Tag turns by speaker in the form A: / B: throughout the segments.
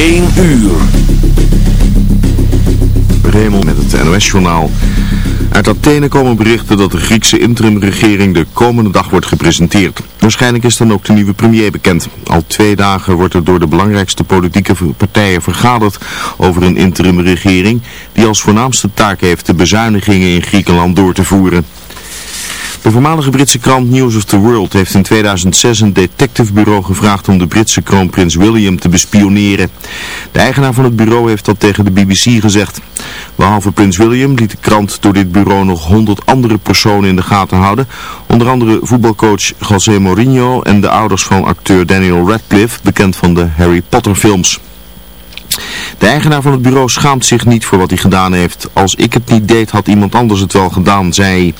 A: 1 uur.
B: Remel met het NOS-journaal. Uit Athene komen berichten dat de Griekse interimregering de komende dag wordt gepresenteerd. Waarschijnlijk is dan ook de nieuwe premier bekend. Al twee dagen wordt er door de belangrijkste politieke partijen vergaderd over een interimregering die als voornaamste taak heeft de bezuinigingen in Griekenland door te voeren. De voormalige Britse krant News of the World heeft in 2006 een detectivebureau gevraagd om de Britse kroonprins William te bespioneren. De eigenaar van het bureau heeft dat tegen de BBC gezegd. Behalve prins William liet de krant door dit bureau nog 100 andere personen in de gaten houden. Onder andere voetbalcoach José Mourinho en de ouders van acteur Daniel Radcliffe, bekend van de Harry Potter films. De eigenaar van het bureau schaamt zich niet voor wat hij gedaan heeft. Als ik het niet deed, had iemand anders het wel gedaan, zei hij.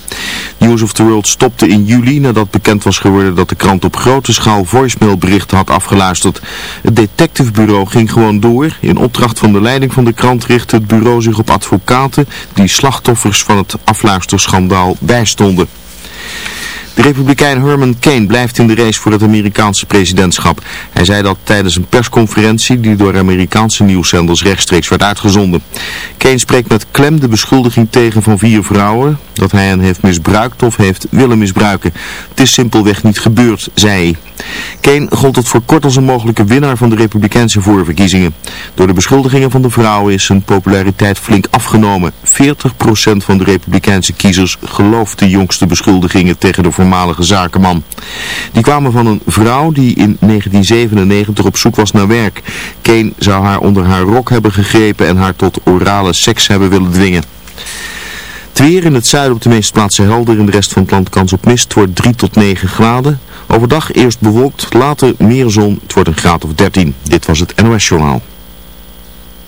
B: News of the World stopte in juli nadat bekend was geworden dat de krant op grote schaal voicemailberichten had afgeluisterd. Het detectivebureau ging gewoon door. In opdracht van de leiding van de krant richtte het bureau zich op advocaten die slachtoffers van het afluisterschandaal bijstonden. De republikein Herman Kane blijft in de race voor het Amerikaanse presidentschap. Hij zei dat tijdens een persconferentie die door Amerikaanse nieuwszenders rechtstreeks werd uitgezonden. Kane spreekt met klem de beschuldiging tegen van vier vrouwen dat hij hen heeft misbruikt of heeft willen misbruiken. Het is simpelweg niet gebeurd, zei hij. Kane gold het voor kort als een mogelijke winnaar van de republikeinse voorverkiezingen. Door de beschuldigingen van de vrouwen is zijn populariteit flink afgenomen. 40% van de republikeinse kiezers gelooft de jongste beschuldigingen tegen de voormalige zakenman. Die kwamen van een vrouw die in 1997 op zoek was naar werk. Kane zou haar onder haar rok hebben gegrepen en haar tot orale seks hebben willen dwingen. Het weer in het zuiden op de meeste plaatsen helder, in de rest van het land kans op mist. Het wordt 3 tot 9 graden. Overdag eerst bewolkt, later meer zon. Het wordt een graad of 13. Dit was het NOS Journaal.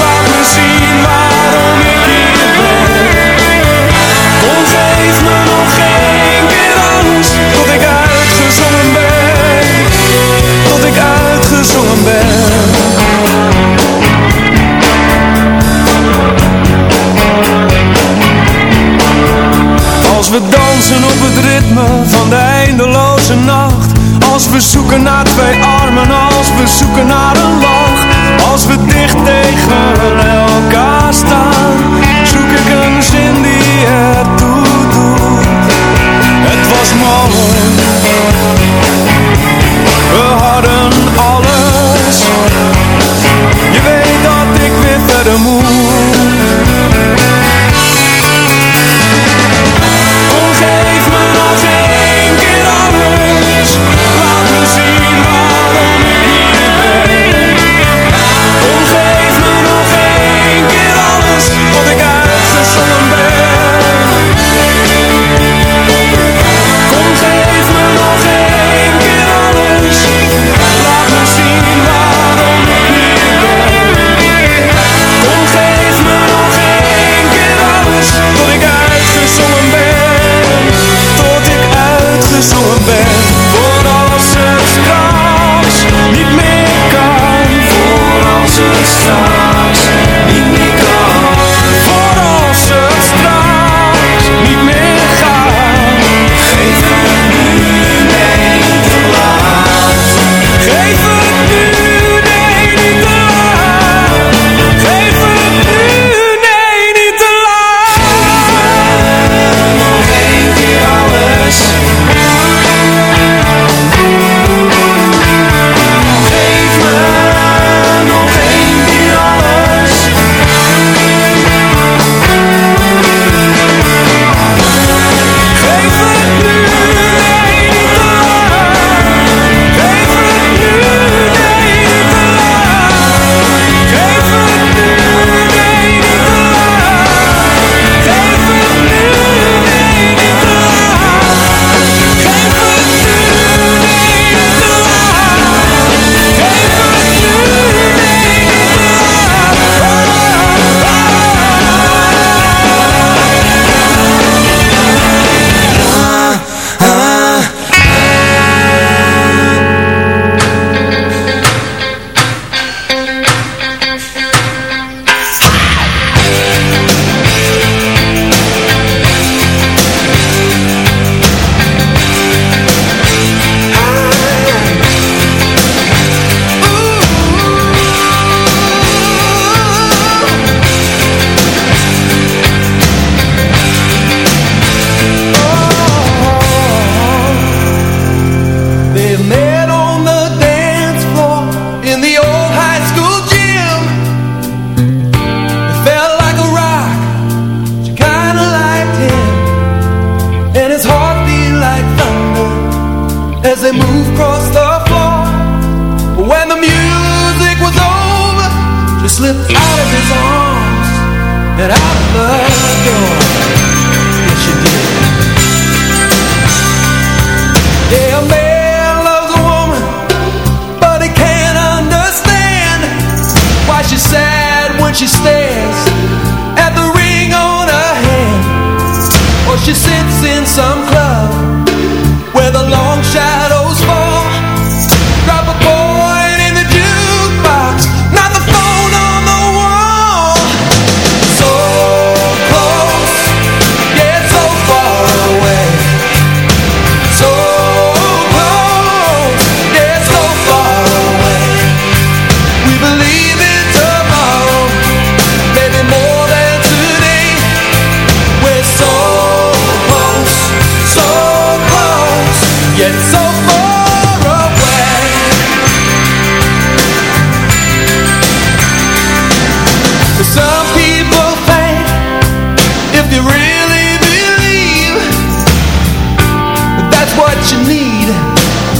C: Laat me zien waarom ik hier ben. Ongeef me nog geen keer tot ik uitgezongen ben, tot ik uitgezongen ben. Als we dansen op het ritme van de eindeloze nacht, als we zoeken naar twee armen, als we zoeken naar een lach. Als we dicht tegen elkaar staan, zoek ik een zin die het doet. Het was mooi, we hadden
D: alle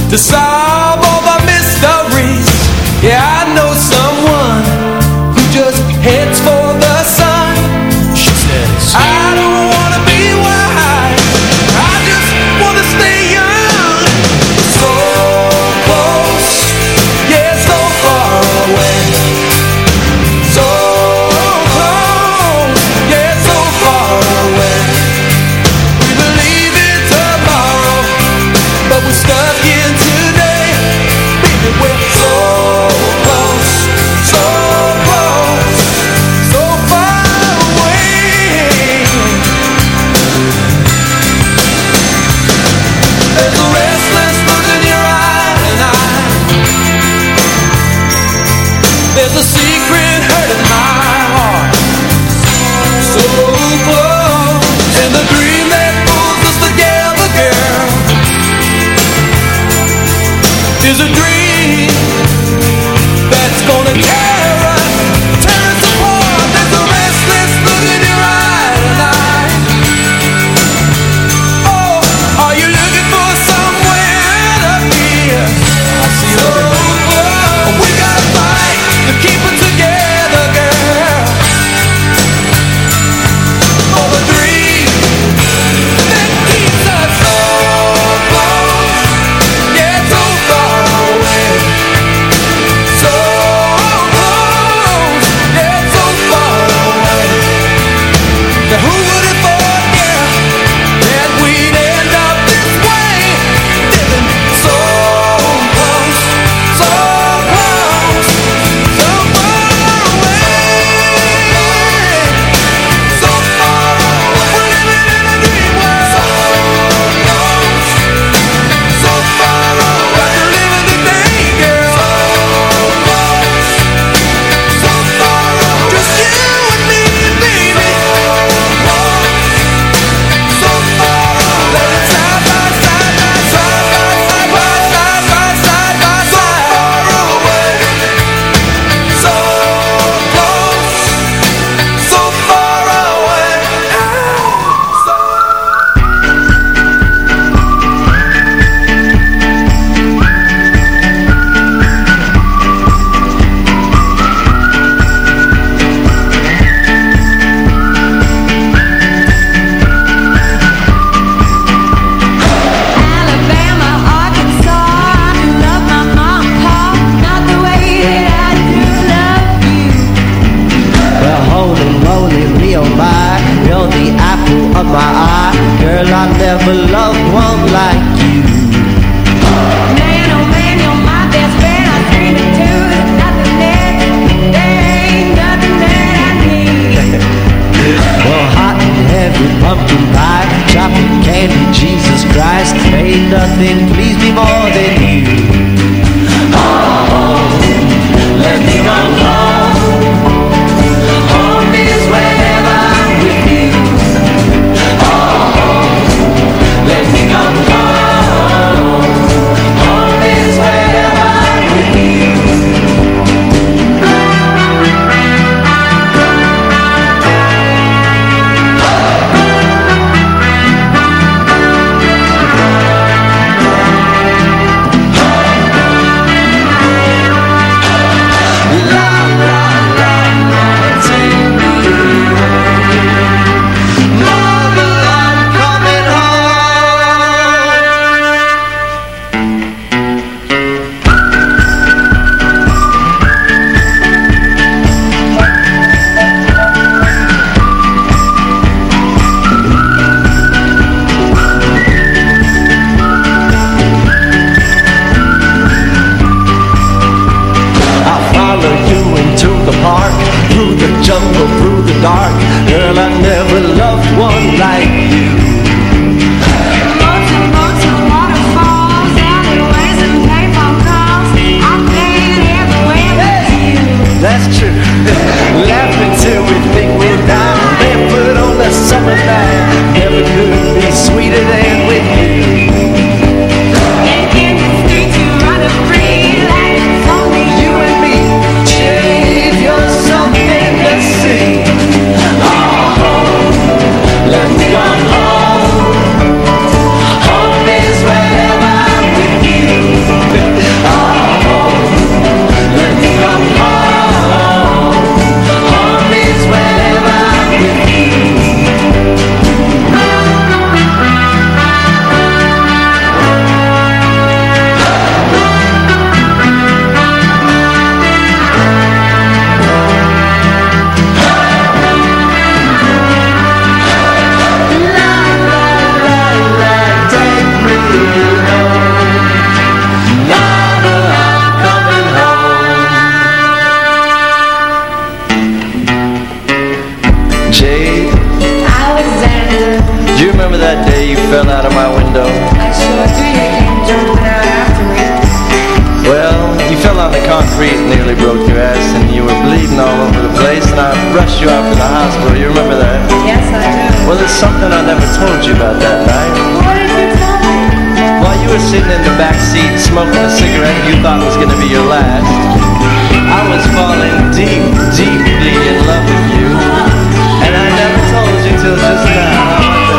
D: Decide remember that day you fell out of my window?
E: I sure do. You came jumping out after me.
D: Well, you fell on the concrete, nearly broke your ass, and you were bleeding all over the place, and I rushed you out to the hospital. You remember that?
E: Yes, I do.
D: Well, there's something I never told you about that night.
E: What did you tell me?
D: While you were sitting in the back seat smoking a cigarette you thought was going to be your last, I was falling deep, deeply in love with you, and I never told you till just now.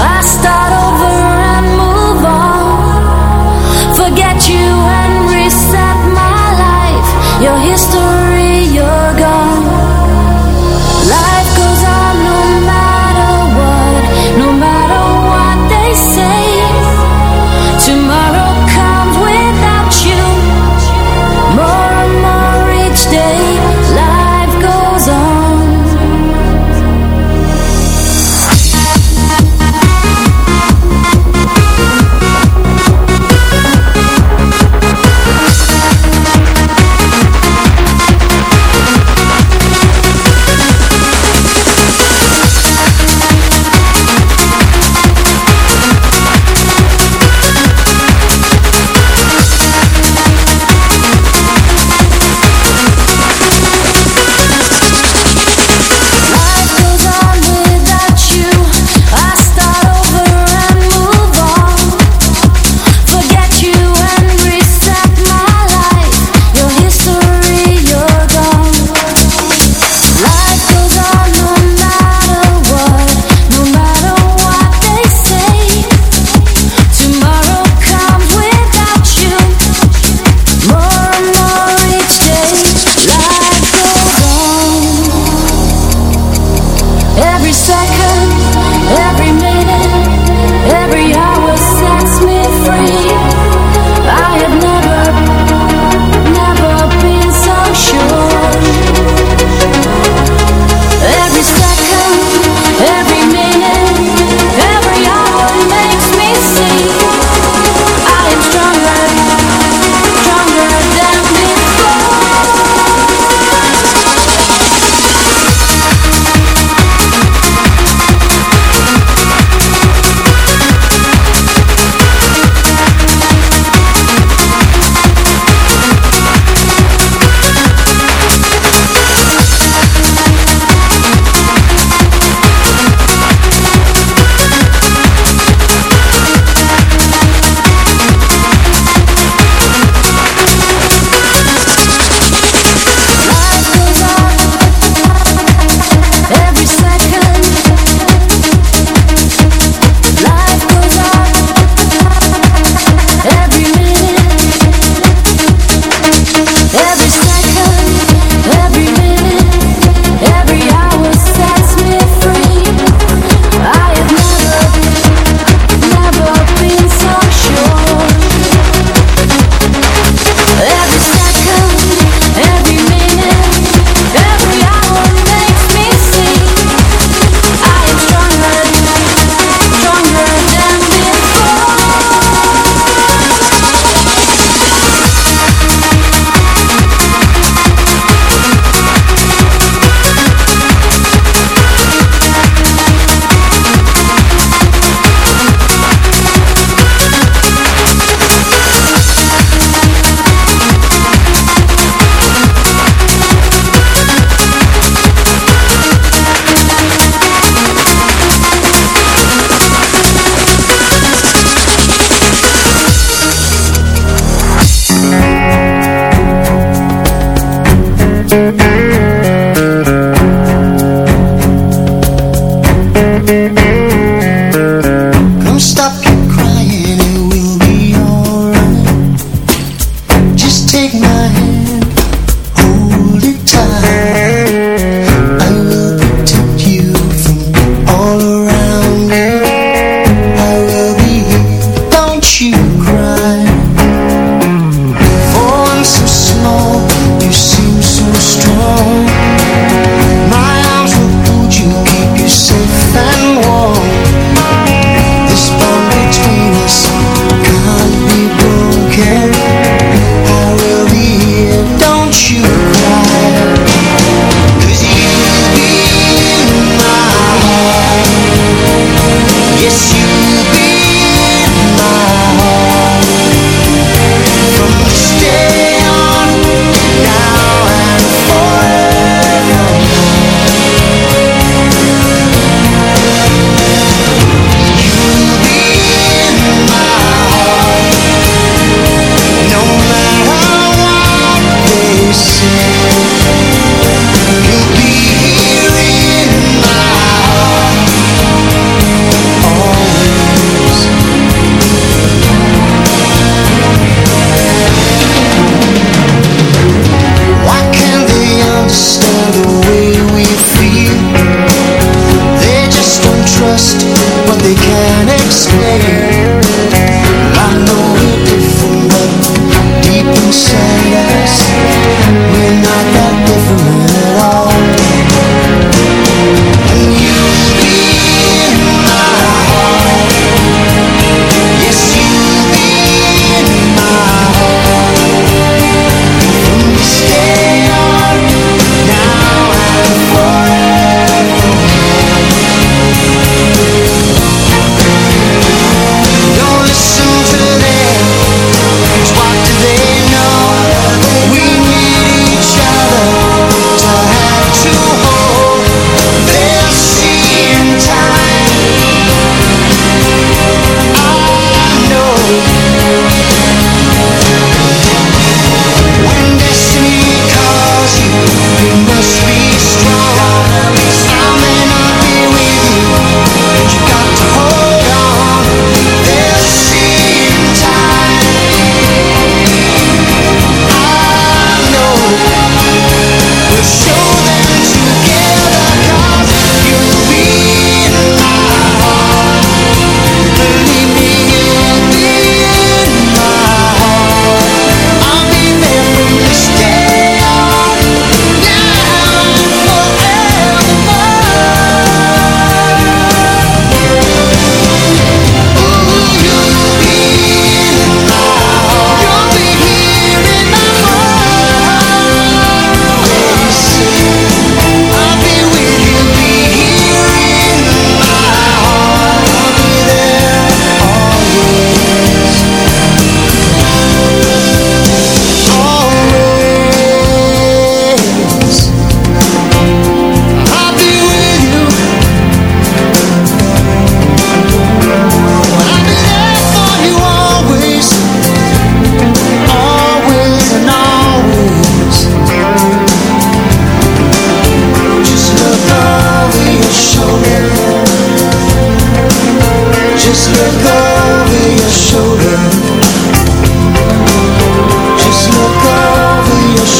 D: As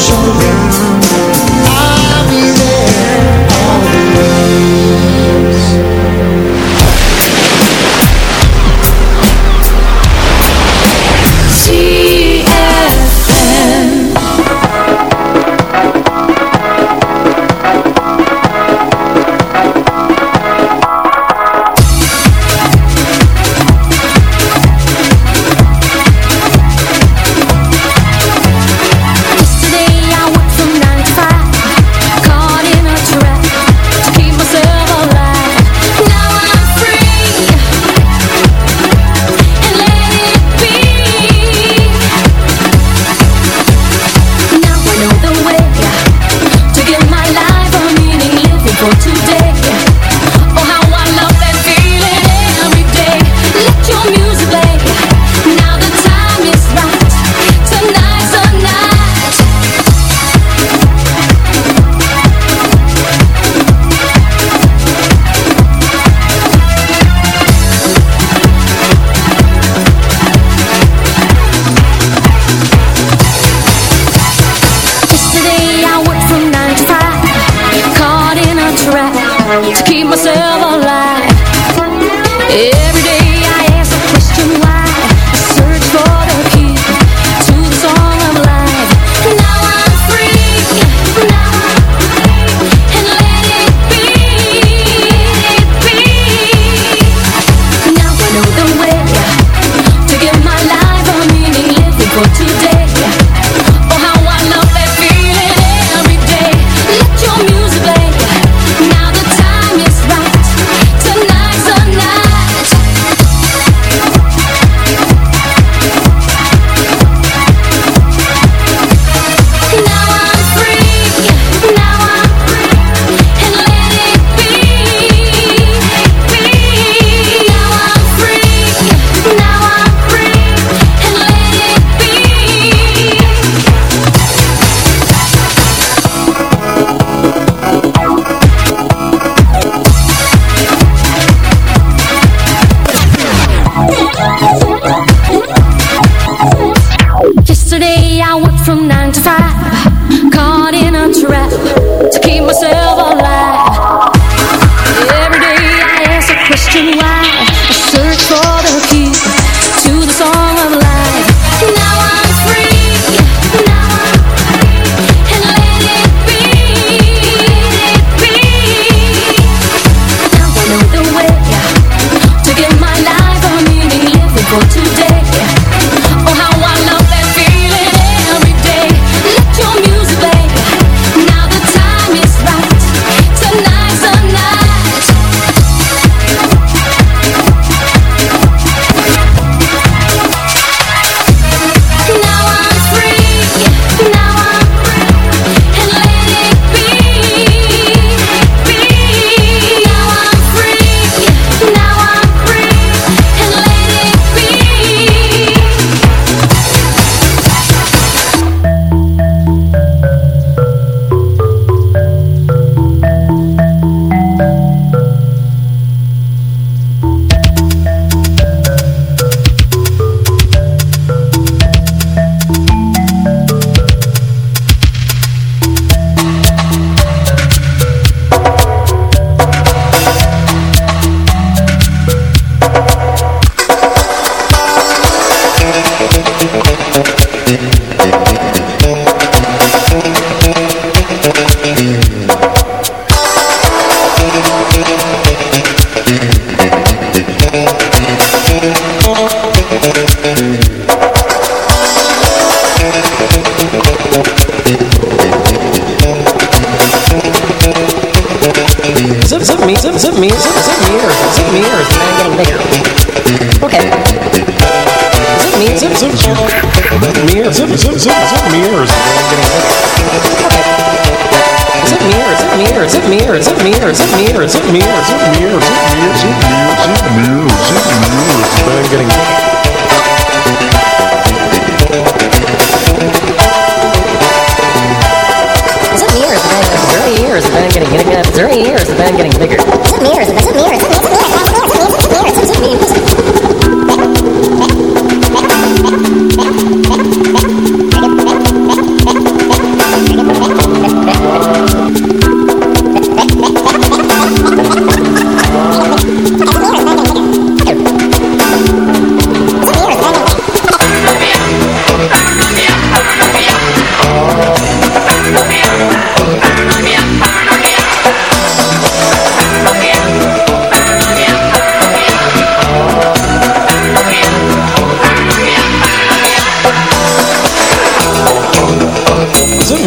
E: Shoulder.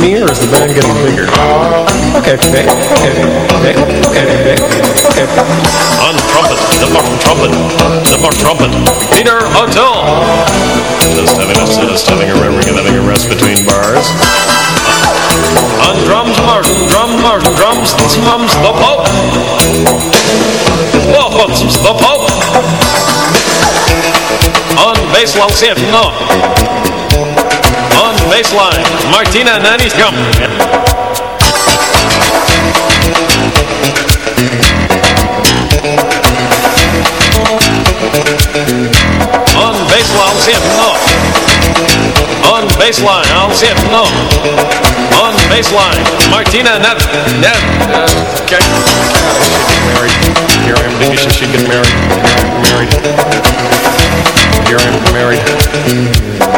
F: Me or is the band getting bigger? Okay, okay, okay, okay, okay, okay.
G: On trumpet, the buck trumpet, the buck trumpet, Peter O'Toole. Just having a just having a having a rest between bars. On drums, Martin, drum, Martin, drums, drums, the Pope. Whoa, the Pope. On bass, Lalsif, no. Baseline, Martina Nani's come. On baseline, it, no. On baseline, I'll see it, no. On baseline, Martina Net, uh, okay.
F: Married. Here I am thinking she get married. Married. Here I am married.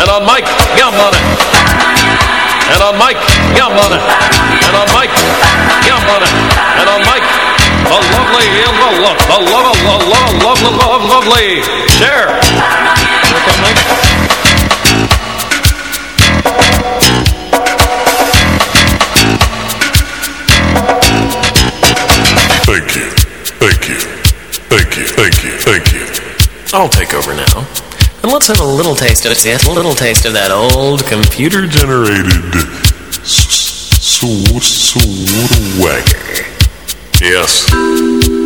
G: And on Mike, yum on it. And on Mike, yum on it. And on Mike, yum on it. And on Mike, yum on it. And on Mike, the lovely, the love, the love, the love, love, love, love, lovely, share. Okay, Mike.
F: I'll take over now. And let's have a little taste of it. A little taste of that old computer
H: Generated swagger. Yes.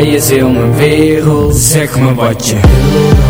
I: Zij is heel mijn wereld Zeg me wat je wil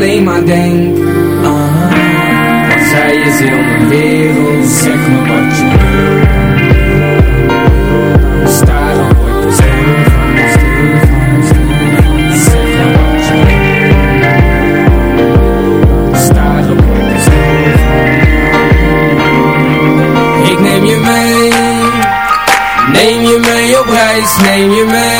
I: alleen maar denk haar Want zij is heel mijn wereld. Zeg me wat je wil. Wat neem je mee op reis, neem je mee